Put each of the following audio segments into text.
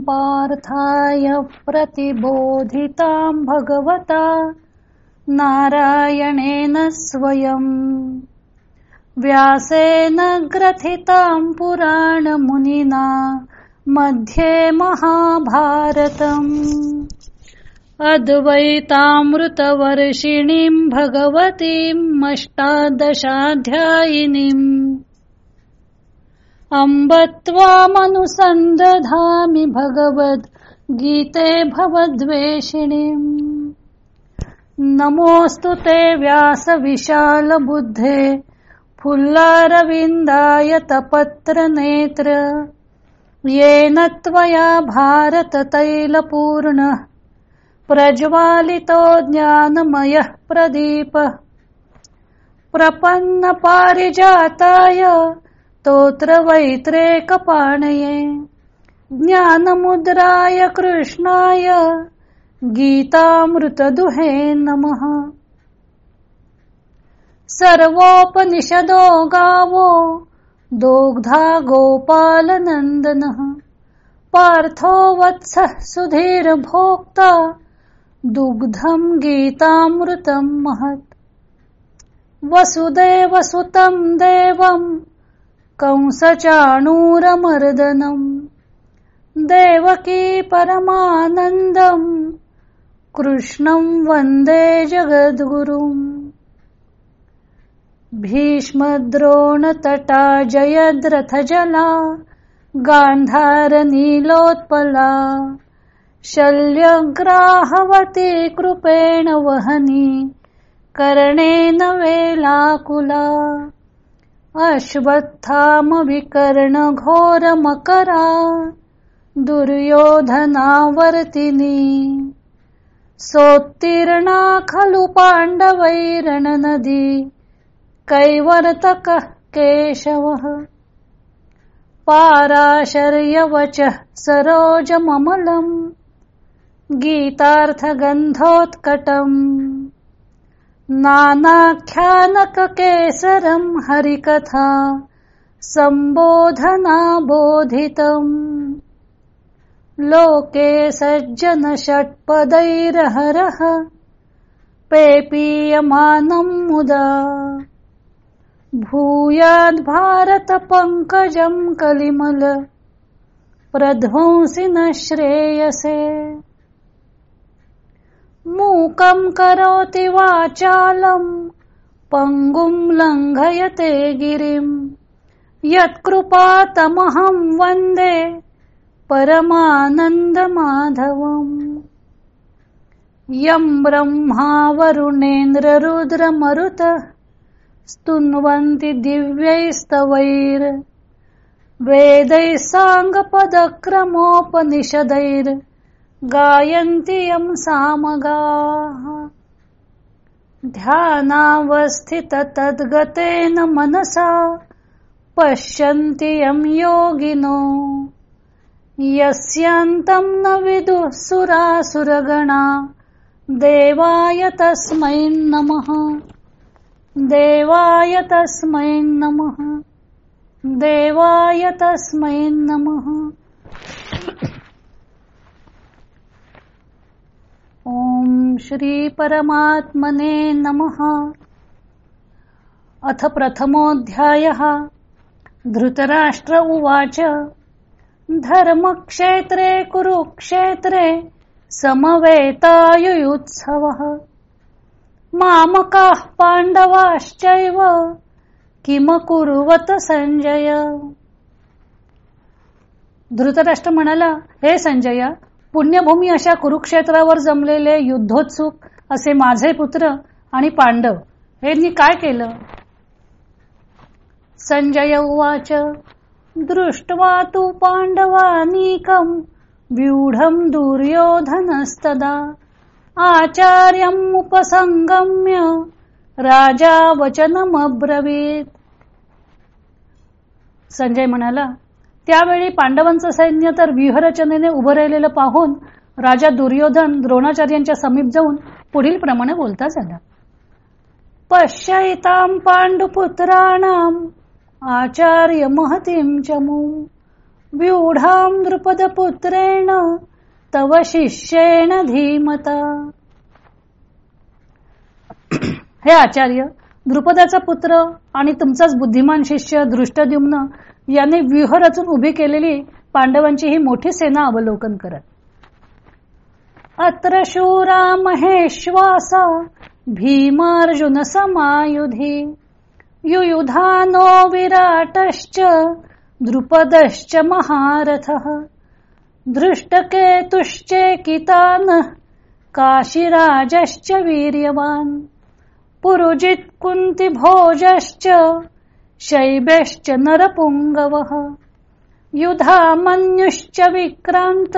पार्थाय प्रतिबोधितां भगवता नारायणेन स्वयं। व्यासेन ग्रथितां पुराणमुनिना मध्ये महाभारतम्। अद्वैतामृतवर्षिणीं भगवतीम् अष्टादशाध्यायिनीम्। अम्ब भगवद् गीते भवद्वेषिणीम् नमोऽस्तु ते व्यासविशालबुद्धे फुल्लारविन्दाय तपत्रनेत्र। येन त्वया भारततैलपूर्णः प्रज्वालितो ज्ञानमयः प्रदीपः। प्रपन्नपारिजाताय स्तोत्रवैत्रेकपाणये। ज्ञानमुद्राय कृष्णाय गीतामृतदुहे नमः। सर्वोपनिषदो गावो दोग्धा गोपालनन्दनः। पार्थो वत्सः सुधीर्भोक्ता दुग्धं गीतामृतं महत्। वसुदेवसुतं देवम् कंसचाणूरमर्दनम् देवकी परमानन्दम्। कृष्णं वन्दे जगद्गुरुम्। भीष्मद्रोणतटा जयद्रथजला। गान्धारनीलोत्पला। शल्यग्राहवती कृपेण वहनी। कर्णेन वेलाकुला। अश्वत्थामविकर्णघोरमकरा दुर्योधनावर्तिनी। सोत्तीर्णा खलु पाण्डवैरणनदी कैवर्तकः केशवः। पाराशर्यवचः सरोजममलम् गीतार्थगन्धोत्कटम्। नानाख्यानककेसरं हरिकथा सम्बोधनाबोधितम् लोके सज्जन षट्पदैरहरः पेपीयमानम् मुदा। भूयाद्भारतपङ्कजम् कलिमल प्रध्वंसि न श्रेयसे मूकं करोति वाचालम् पङ्गुं लङ्घयते गिरिम् यत्कृपातमहं वन्दे परमानन्दमाधवम्। यं ब्रह्मा वरुणेन्द्ररुद्रमरुतः स्तुन्वन्ति दिव्यैस्तवैर्। वेदैः साङ्गपदक्रमोपनिषदैर्। गायन्ति यं सामगाः। ध्यानावस्थिततद्गतेन मनसा पश्यन्ति यं योगिनो। यस्यान्तं न विदुः सुरासुरगणा। देवाय तस्मै नमः। देवाय तस्मै नमः। देवाय तस्मै नमः। श्री परमात्मने नमः। अथ प्रथमोऽध्यायः। धृतराष्ट्र उवाच। धर्मक्षेत्रे कुरुक्षेत्रे समवेतायुयुत्सवः। मामकाः पाण्डवाश्चैव किमकुर्वत संजय? धृतराष्ट्र म्हणाला हे संजय पुण्यभूमी अशा कुरुक्षेत्रावर जमलेले युद्धोत्सुक असे माझे पुत्र आणि पांडव यांनी काय केलं? संजय उवाच दृष्ट्वा तू पाण्डवानीकम् व्यूढम दुर्योधनस्तदा आचार्यम् उपसंगम्य राजा वचनमब्रवीत. संजय म्हणाला त्यावेळी पांडवांचं सैन्य तर व्यूहरचनेने उभं राहिलेलं पाहून राजा दुर्योधन द्रोणाचार्यांच्या समीप जाऊन पुढील प्रमाणे बोलता झाला. पश्यताम पांडुपुत्राणाम आचार्य महतीम चमू व्यूढाम द्रुपद पुत्रेण तव शिष्येण धीमता. हे आचार्य द्रुपदाचा पुत्र आणि तुमचाच बुद्धिमान शिष्य दृष्टद्युम्न याने व्यूह रचून उभी केलेली पांडवांची ही मोठी सेना अवलोकन करत. अत्र शूरा महेश्वासा भीमार्जुन समायुधी युयुधानो विराटश्च द्रुपदश्च महारथः दृष्टकेतुश्चेकितानः काशीराजश्च वीर्यवान् पुरुजित् शैबेश्च शैब्यश्च नरपुङ्गवः। युधामन्युश्च विक्रान्त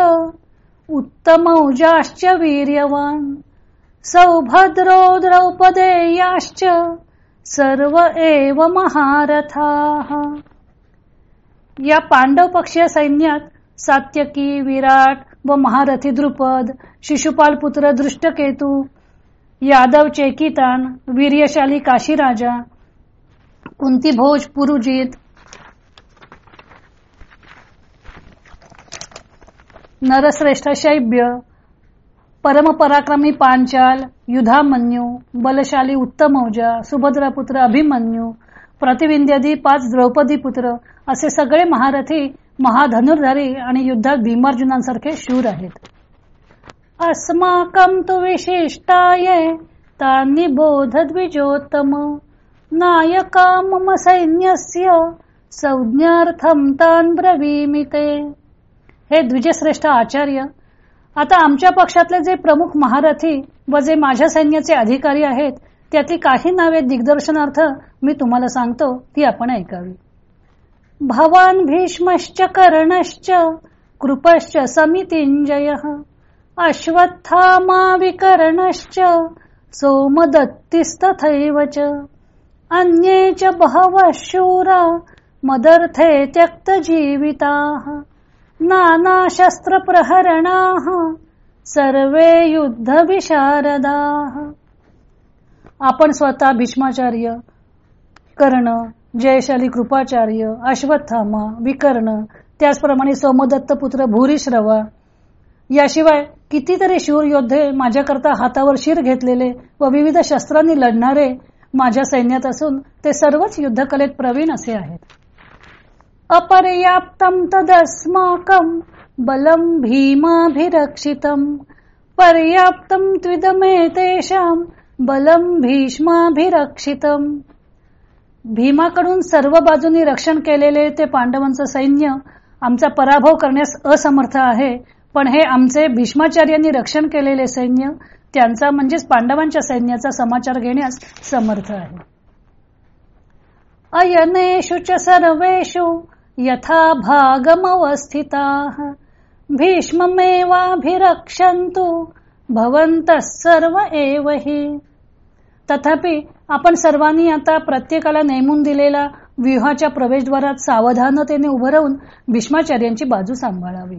उत्तमौजाश्च वीर्यवान्। सौभद्रो द्रौपदेयाश्च सर्व एव महारथाः। या पांडव पक्षीय सैन्यात सात्यकी विराट व महारथी द्रुपद शिशुपाल पुत्र दृष्टकेतू यादव चेकितान वीर्यशाली काशीराजा कुंती भोज पुरुजित? नरश्रेष्ठ शैब्य परमपराक्रमी पांचाल युधामन्यू बलशाली उत्तमौजा सुभद्रापुत्र अभिमन्यू प्रतिविंद्यादी पाच द्रौपदी पुत्र असे सगळे महारथी महाधनुर्धारी आणि युद्धात भीमार्जुनांसारखे शूर आहेत. अस्माकं तु विशिष्टाय बोध द्विजोत्तम. नायका मम सैन्यस्य संज्ञार्थम तान ब्रवीमी ते हे द्विजश्रेष्ठ आचार्य आता आमच्या पक्षातले जे प्रमुख महारथी व जे माझ्या सैन्याचे अधिकारी आहेत त्यातली काही नावे दिग्दर्शनार्थ मी तुम्हाला सांगतो ती आपण ऐकावी. भवान भीष्मश्च कर्णश्च कृपश्च समितिंजय अश्वत्थामा विकर्णश्च सोमदत्तिस्तथैव च। अन्ये च बहवः शूरा मदर्थे त्यक्तजीविताः नानाशस्त्रप्रहरणाः सर्वे युद्धविशारदाः। आपण स्वतः भीष्माचार्य कर्ण जयशाली कृपाचार्य अश्वत्थामा विकर्ण त्याचप्रमाणे सोमदत्त पुत्र भूरिश्रवा याशिवाय कितीतरी शूर योद्धे माझ्याकरता हातावर शिर घेतलेले व विविध शस्त्रांनी लढणारे माझ्या सैन्यात असून ते सर्वच युद्धकलेत प्रवीण असे आहेत. अपर्याप्तम तदस्माकम बलम भीमाभिरक्षितम. पर्याप्तम त्विदमे तेषाम बलम भीष्माभिरक्षितम. भीमाकडून सर्व बाजूनी रक्षण केलेले ते पांडवांचं सैन्य आमचा पराभव करण्यास असमर्थ आहे पण हे आमचे भीष्माचार्यांनी रक्षण केलेले सैन्य त्यांचा म्हणजेच पांडवांच्या सैन्याचा समाचार घेण्यास समर्थ आहे. अयनेषु च सर्वेषु यथा भागमवस्थिता। भीष्ममेवाभिरक्षन्तु भवन्तः सर्व एव हि। तथापि आपण सर्वांनी आता प्रत्येकाला नेमून दिलेला व्यूहाच्या प्रवेशद्वारात सावधानतेने उभं राहून भीष्माचार्यांची बाजू सांभाळावी.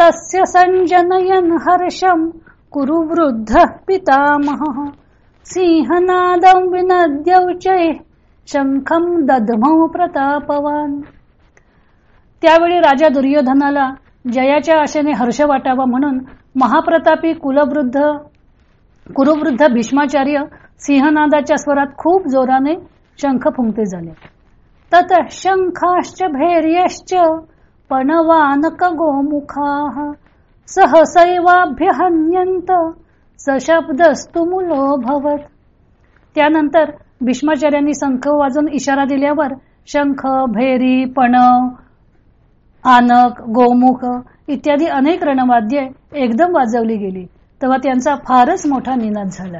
तस्य संजनयन हर्षम। कुरु वृद्ध पितामह। सिंहनादं विनद्यौचै शंखम दधमौ प्रतापवान। त्यावेळी राजा दुर्योधनाला जयाच्या आशेने हर्ष वाटावा म्हणून महाप्रतापी कुलवृद्ध कुरुवृद्ध भीष्माचार्य सिंहनादाच्या स्वरात खूप जोराने शंख फुंकते झाले. तत शंखाश्च भैर्यश्च पणवानक गोमुखा सहसैवाभ्यहन्यंत सशब्दस्तु मुलो भवत। त्यानंतर भीष्माचार्यांनी शंख वाजून इशारा दिल्यावर शंख भेरी पणव आनक गोमुख इत्यादी अनेक रणवाद्ये एकदम वाजवली गेली. तेव्हा त्यांचा फारच मोठा निनाद झाला.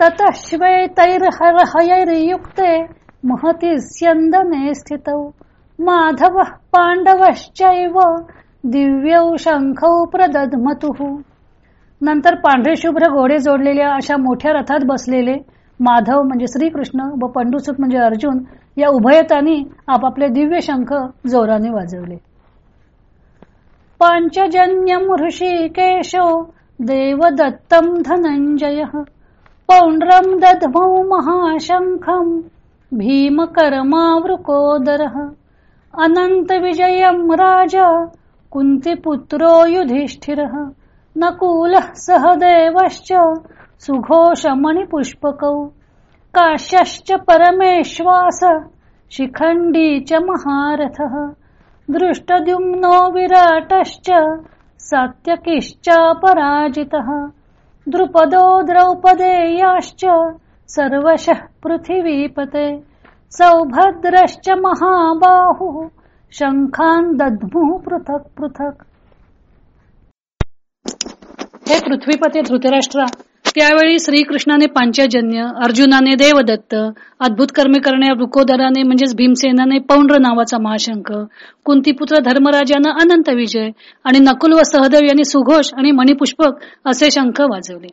ततश्वेतैर्हरहयैर्युक्ते महती स्यंदने स्थित। माधव पांडवश्चैव दिव्यौ शंखौ प्रदधमतुः। नंतर पांढरे शुभ्र घोडे जोडलेल्या अशा मोठ्या रथात बसलेले माधव म्हणजे श्रीकृष्ण व पंडुसुत म्हणजे अर्जुन या उभयतांनी आपापले दिव्य शंख जोराने वाजवले। पांचजन्यम ऋषिकेशो देवदत्तम धनंजय। पौंड्रम दधमौ महाशंखम। भीमकर्मावृकोदरः। अनन्तविजयं राजा कुन्तिपुत्रो युधिष्ठिरः। नकुलः सहदेवश्च सुघोषमणिपुष्पकौ। काश्यश्च परमेश्वास शिखण्डी च महारथः। दृष्टद्युम्नो विराटश्च सात्यकिश्चापराजितः। द्रुपदो द्रौपदेयाश्च सर्वशः पृथिवीपते। सौभद्रश्च महाबाहुः। शंखान दद्मू पृथक पृथक। हे पृथ्वीपते धृतराष्ट्रा त्यावेळी श्रीकृष्णाने पांचजन्य अर्जुनाने देवदत्त अद्भुत कर्मे करण्या वृकोदराने म्हणजेच भीमसेनाने पौंड्र नावाचा महाशंख कुंतीपुत्र धर्मराजानं अनंत विजय आणि नकुल व सहदेव यांनी सुघोष आणि मणिपुष्पक असे शंख वाजवले.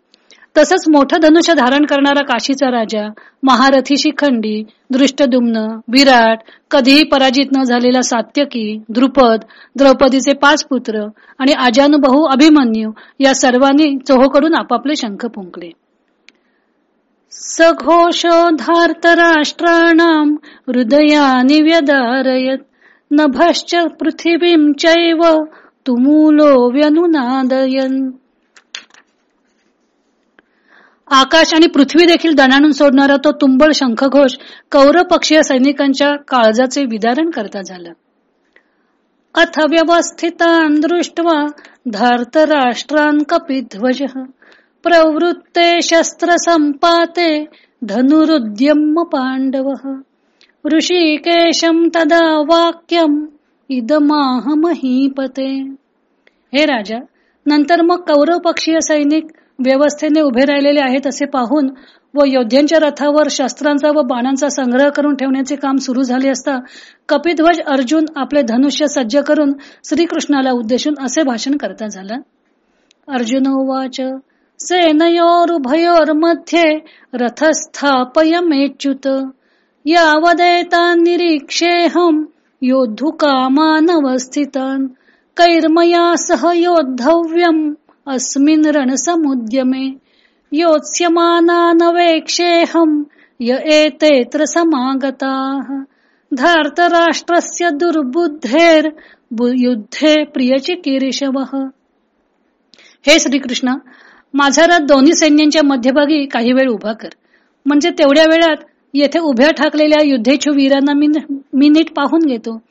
तसंच मोठं धनुष्य धारण करणारा काशीचा राजा महारथी शिखंडी दृष्टदुम्न विराट कधीही पराजित न झालेला सात्यकी द्रुपद द्रौपदीचे पाच पुत्र आणि अजानुबहू अभिमन्यू या सर्वांनी चोहोकडून आपापले शंख फुंकले. राष्ट्राणाम हृदयानि व्यदारयत नभश्च पृथिवीं चैव तुमूलो व्यनुनादयन। आकाश आणि पृथ्वी देखील दणाणून सोडणारा तो तुंबळ शंखघोष कौरव पक्षीय सैनिकांच्या काळजाचे विदारण करता झालं. अथ व्यवस्थितान दृष्ट्वा धार्तराष्ट्रान कपिध्वज प्रवृत्ते शस्त्र संपाते धनुरुद्यम पांडव ऋषिकेशम तदा वाक्यम इदमाह महीपते हे राजा नंतर मग कौरव पक्षीय सैनिक व्यवस्थेने उभे राहिलेले आहेत असे पाहून व योद्ध्यांच्या रथावर शस्त्रांचा व बाणांचा संग्रह करून ठेवण्याचे काम सुरू झाले असता कपिध्वज अर्जुन आपले धनुष्य सज्ज करून श्रीकृष्णाला उद्देशून असे भाषण करता झाला. अर्जुन उवाच सेनयोरुभयोर्मध्ये रथस्थापयमेच्युत यावदेता निरीक्षेहम योद्धु कामानवस्थितान कैर्मया सह योद्धव्यम अस्मिन् रणसमुद्यमे। योत्स्यमानानवेक्षेहम य एतेऽत्र समागताः धार्तराष्ट्रस्य दुर्बुद्धेर युद्धे प्रियचिकीर्षवः। हे श्रीकृष्ण माझा रथ दोन्ही सैन्यांच्या मध्यभागी काही वेळ उभा कर. म्हणजे तेवढ्या वेळात येथे उभ्या ठाकलेल्या युद्धेच्छू वीरांना मी मी नीट पाहून घेतो.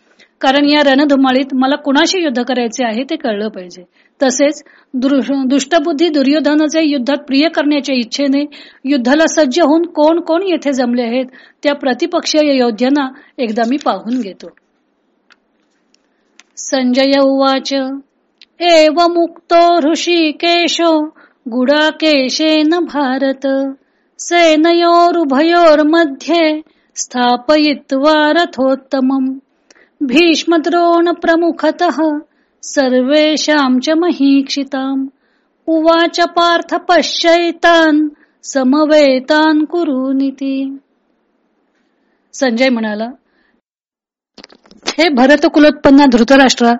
कारण या रणधुमाळीत मला कुणाशी युद्ध करायचे आहे ते कळलं पाहिजे. तसेच दुष्टबुद्धी दुर्योधनाचे युद्धात प्रिय करण्याच्या इच्छेने युद्धाला सज्ज होऊन कोण कोण येथे जमले आहेत त्या प्रतिपक्षीय योद्ध्यांना एकदा मी पाहून घेतो. संजय उवाच एव मुक्तो ऋषिकेशो गुडाकेशेन भारत सेनयोरुभयोर्मध्ये स्थापयित्वा रथोत्तमम्। भीष्मद्रोण प्रमुखतः सर्वेषां च महीक्षिताम्। उवाच पार्थ पश्यैतान समवेतान कुरुनिती संजय म्हणाला हे भरत कुलोत्पन्ना धृतराष्ट्रा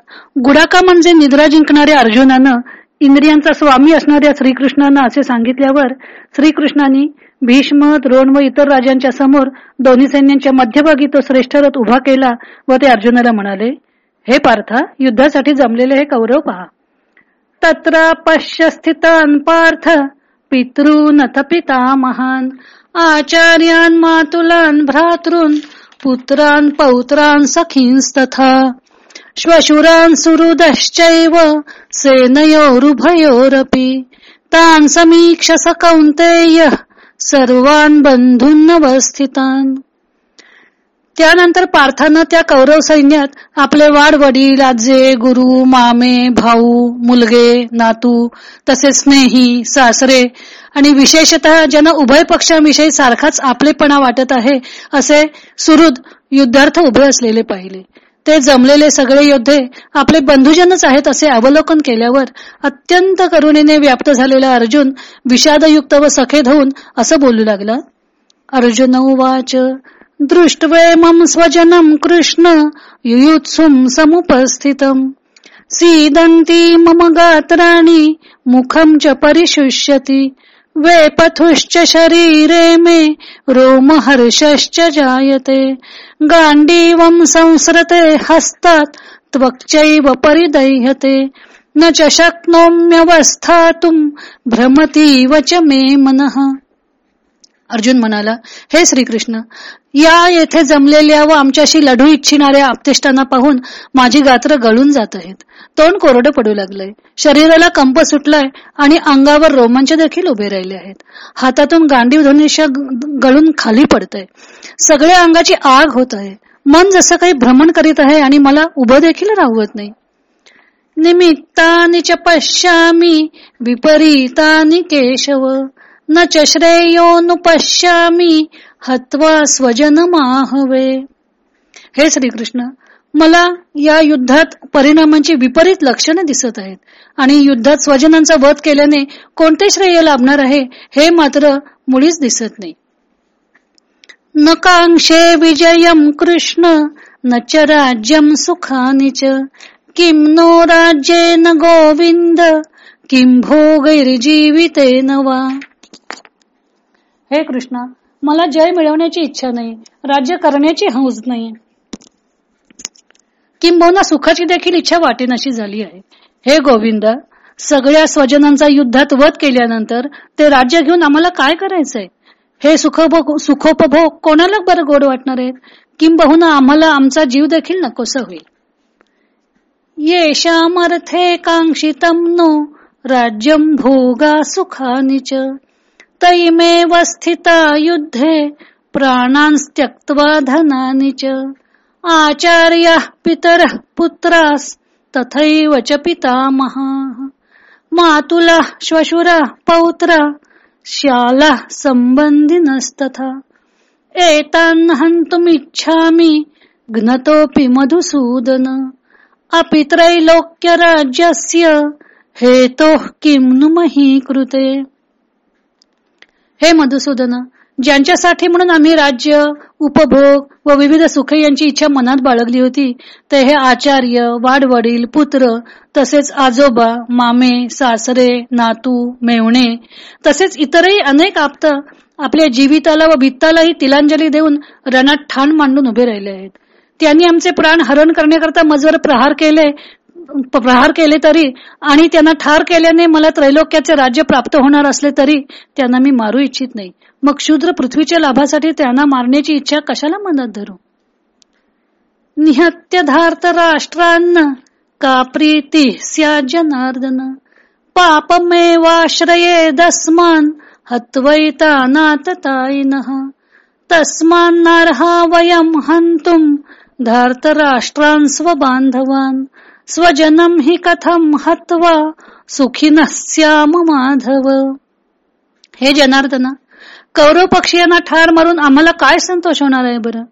गुडाका म्हणजे निद्रा जिंकणाऱ्या अर्जुनानं इंद्रियांचा स्वामी असणाऱ्या श्रीकृष्णांना असे सांगितल्यावर श्रीकृष्णांनी भीष्म द्रोण व इतर राजांच्या समोर दोन्ही सैन्यांच्या मध्यभागी तो श्रेष्ठ रथ उभा केला व ते अर्जुनाला म्हणाले हे पार्था युद्धासाठी जमलेले हे कौरव पहा. तत्र पश्य स्थितान पार्थ पितृनथ पिता महान आचार्यान मातुलान भ्रातृन पुत्रान पौत्रान सखींस्तथा श्वशुरान सुहृदश्चैव सेनयोरुभयोरपि तान समीक्ष सकौंतेय सर्वान बंधूंवस्थितान त्यानंतर पार्थानं त्या कौरव सैन्यात आपले वाड वडील आजे गुरु मामे भाऊ मुलगे नातू तसेच स्नेही सासरे आणि विशेषतः ज्यांना उभय पक्षांविषयी सारखाच आपलेपणा वाटत आहे असे सुहृद युद्धार्थ उभे असलेले पाहिले. ते जमलेले सगळे योद्धे आपले बंधुजनच आहेत असे अवलोकन केल्यावर अत्यंत करुणेने व्याप्त झालेला अर्जुन विषादयुक्त व सखेद होऊन असं बोलू लागला. अर्जुन उवाच दृष्टवेमम स्वजनं कृष्ण युयुत्सुम समुपस्थितम्। सीदंती मम गात्राणी मुखं च परिशुष्यती। वेपथुश्च शरीरे मे रोमहर्षश्च जायते। गाण्डीवं संसृते हस्तात् त्वक्चैव परिदह्यते। न च शक्नोम्यवस्थातुं भ्रमतीव च मे मनः। अर्जुन म्हणाला हे श्रीकृष्ण या येथे जमलेल्या व आमच्याशी लढू इच्छिणाऱ्या आपतिष्टांना पाहून माझी गात्र गळून जात आहेत. तोंड कोरडं पडू लागलंय. शरीराला कंप सुटलाय आणि अंगावर रोमांच देखील उभे राहिले आहेत. हातातून गांडीव धनुष्य गळून खाली पडतय. सगळ्या अंगाची आग होत आहे. मन जसं काही भ्रमण करीत आहे आणि मला उभं देखील राहवत नाही. निमित्तानि च पश्यामी विपरीतानि केशव. न च पश्यामी हत्वा स्वजन माहवे हे श्रीकृष्ण मला या युद्धात परिणामांची विपरीत लक्षणं दिसत आहेत आणि युद्धात स्वजनांचा वध केल्याने कोणते श्रेय लाभणार आहे हे मात्र मुळीच दिसत नाही. नकांक्षे विजयम कृष्ण न च राज्यम सुखानी च. किम नो राज्येन गोविंद किम भोगैर्जीविते नवा हे कृष्णा मला जय मिळवण्याची इच्छा नाही. राज्य करण्याची हौज नाही. किंबहुना सुखाची देखील इच्छा वाटेनाशी झाली आहे. हे गोविंद सगळ्या स्वजनांचा युद्धात वध केल्यानंतर ते राज्य घेऊन आम्हाला काय करायचंय? हे सुखभोग सुखोपभोग कोणाला बरं गोड वाटणार आहेत? किंबहुना आम्हाला आमचा जीव देखील नकोसा होईल. येशामर्थे कांक्षितम नो राज्यम भोगा सुखानिच तैमेव स्थिता युद्धे प्राणांस्त्यक्त्वा धनानि च। आचार्य पितर पुत्रास तथैव च पितामहा। मातुला श्वशुरा पौत्रा शाला संबंधिनस्तथा एतान् हन्तुमिच्छामि घ्नतोऽपि मधुसूदन। अपि त्रैलोक्यराज्यस्य हेतोः किं नु मही कृते हे मधुसूदन ज्यांच्यासाठी म्हणून आम्ही राज्य उपभोग व विविध सुखे यांची इच्छा मनात बाळगली होती ते हे आचार्य वाडवडील पुत्र तसेच आजोबा मामे सासरे नातू मेवणे तसेच इतरही अनेक आप्त आपल्या जीविताला व भित्तालाही तिलांजली देऊन रणात ठाण मांडून उभे राहिले आहेत. त्यांनी आमचे प्राण हरण करण्याकरता मजवर प्रहार केले प्रहार केले तरी आणि त्यांना ठार केल्याने मला त्रैलोक्याचे राज्य प्राप्त होणार असले तरी त्यांना मी मारू इच्छित नाही. मग शूद्र पृथ्वीच्या लाभासाठी त्यांना मारण्याची इच्छा कशाला मनात धरू? निहत्य धार्त का प्रीती स्या जनार्दन पापमेवाश्रये दस्मान हत्वैता नाततायिन तस्मान्नार्हा वयम हंतुम धार्त स्वबांधवान स्वजनम हि कथम हत्वा सुखीनस्याम माधव. हे जनार्दना कौरव पक्षीयांना ठार मारून आम्हाला काय संतोष होणार आहे बरं?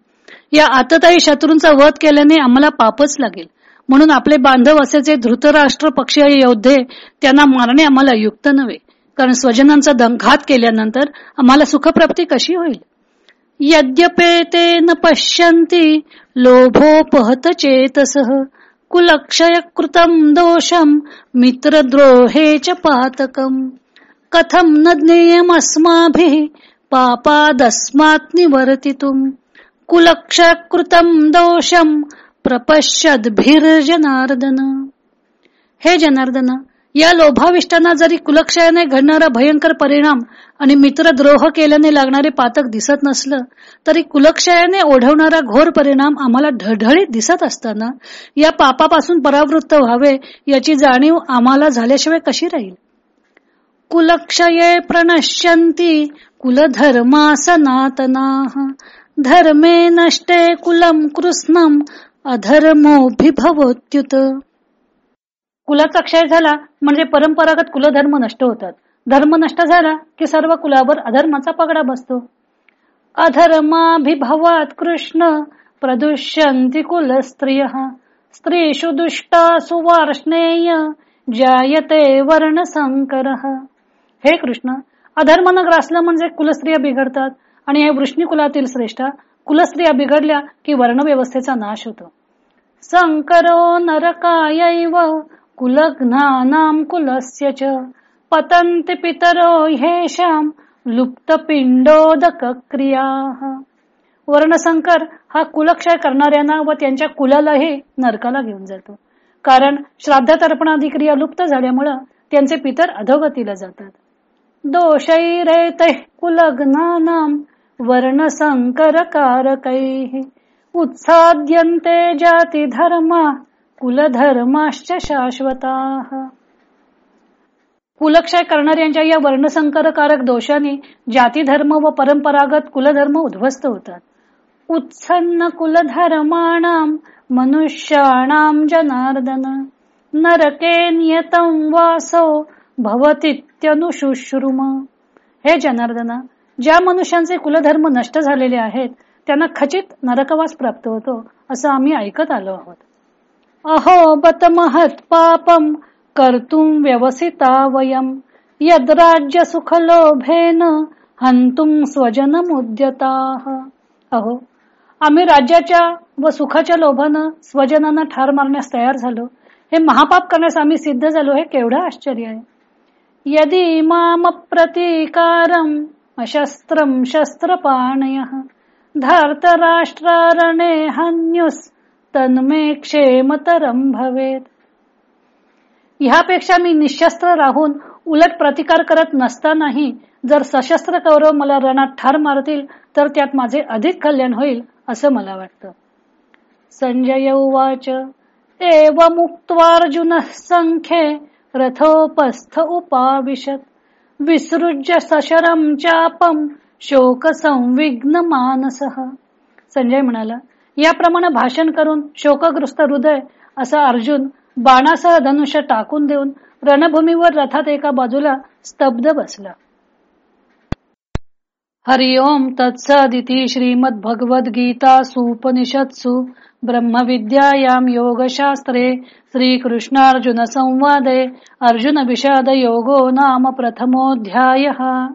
या आतताई शत्रूंचा वध केल्याने आम्हाला पापच लागेल. म्हणून आपले बांधव असेचे धृतराष्ट्र पक्षीय योद्धे त्यांना मारणे आम्हाला युक्त नव्हे. कारण स्वजनांचा दंघात केल्यानंतर आम्हाला सुखप्राप्ती कशी होईल? यद्यपेते न पश्यंती लोभोपहत चेतसह कुलक्षयकृतं दोषं मित्रद्रोहे च पातकम। कथम न ज्ञेयमस्माभिः पापादस्मात् निवर्तितुम् कुलक्षय दोषं दोषम प्रपश्यद्भिर्जनार्दन। हे जनार्दन या लोभाविष्टांना जरी कुलक्षयाने घडणारा भयंकर परिणाम आणि मित्रद्रोह केल्याने लागणारे पातक दिसत नसलं तरी कुलक्षयाने ओढवणारा घोर परिणाम आम्हाला ढळढळीत दिसत असताना या पापापासून परावृत्त व्हावे याची जाणीव आम्हाला झाल्याशिवाय कशी राहील? कुलक्षये प्रणश्यंती कुलधर्मा सनातना धर्मे नष्टे कुलम कृष्णम अधर्मोभिभवत्युत कुलाचा क्षय झाला म्हणजे परंपरागत कुलधर्म नष्ट होतात. धर्म नष्ट झाला की सर्व कुलावर अधर्माचा पगडा बसतो. अधर्माभिभवात कृष्ण प्रदुष्यंती कुल स्त्रिय स्त्रीषु दुष्टा सुवार्ष्णेय जायते वर्ण संकर हे कृष्ण अधर्मानं ग्रासलं म्हणजे कुलस्त्रिया बिघडतात आणि हे वृष्णी कुलातील श्रेष्ठ कुलस्त्रिया बिघडल्या की वर्णव्यवस्थेचा नाश होतो. संकरो नरकायैव कुलघ्नानाम कुलस्य च। पतंती पितरो ह्येषाम लुप्त पिंडोदक क्रिया वर्णसंकर हा कुलक्षय करणाऱ्यांना व त्यांच्या कुलालाही नरकाला घेऊन जातो. कारण श्राद्ध तर्पणादी क्रिया लुप्त झाल्यामुळं त्यांचे पितर अधोगतीला जातात. दोषैरेत कुलग्नानाम वर्णसंकर कारकै उत्साद्यन्ते जाती धर्मा कुलधर्माश्च शाश्वता. कुलक्षय करणाऱ्यांच्या या वर्णसंकरकारक दोषाने जाती धर्म व परंपरागत कुलधर्म उद्ध्वस्त होतात. उत्सन्न कुलधर्माणाम मनुष्याणाम जनार्दन. नरके नियतम वासो भवतीत्यनुशुश्रुम. हे जनार्दना ज्या मनुष्यांचे कुलधर्म नष्ट झालेले आहेत त्यांना खचित नरकवास प्राप्त होतो असं आम्ही ऐकत आलो आहोत. अहो बत महत पापम कर्तुम व्यवसिता वयम यद्राज्य सुखलोभेन हंतुम स्वजन मुद्यता अहो आम्ही राज्याच्या व सुखाच्या लोभानं स्वजनांना ठार मारण्यास तयार झालो. हे महापाप करण्यास आम्ही सिद्ध झालो हे केवढं आश्चर्य आहे. यदी माम प्रतिकारम अशस्त्रम शस्त्रपाणय धार्त राष्ट्रारणे हन्युस तन्मे क्षेमतरम भवेत. ह्यापेक्षा मी निशस्त्र राहून उलट प्रतिकार करत नसतानाही जर सशस्त्र कौरव मला रणात ठार मारतील तर त्यात माझे अधिक कल्याण होईल असं मला वाटतं. संजय उवाच एव मुक्त्वार्जुन संख्ये रथोपस्थ उपाविशत. विसृज्य सशरम चापम शोक संविघ्न मानस संजय म्हणाला याप्रमाणे भाषण करून शोकग्रस्त हृदय असा अर्जुन बाणासह धनुष्य टाकून देऊन रणभूमीवर रथात एका बाजूला स्तब्ध बसला. हरिओम तत्सदिती श्रीमद्भगवद्गीतासूपनिषत्सु ब्रह्मविद्यायां योगशास्त्रे श्रीकृष्णार्जुन संवादे अर्जुन विषाद योगो नाम प्रथमोऽध्यायः।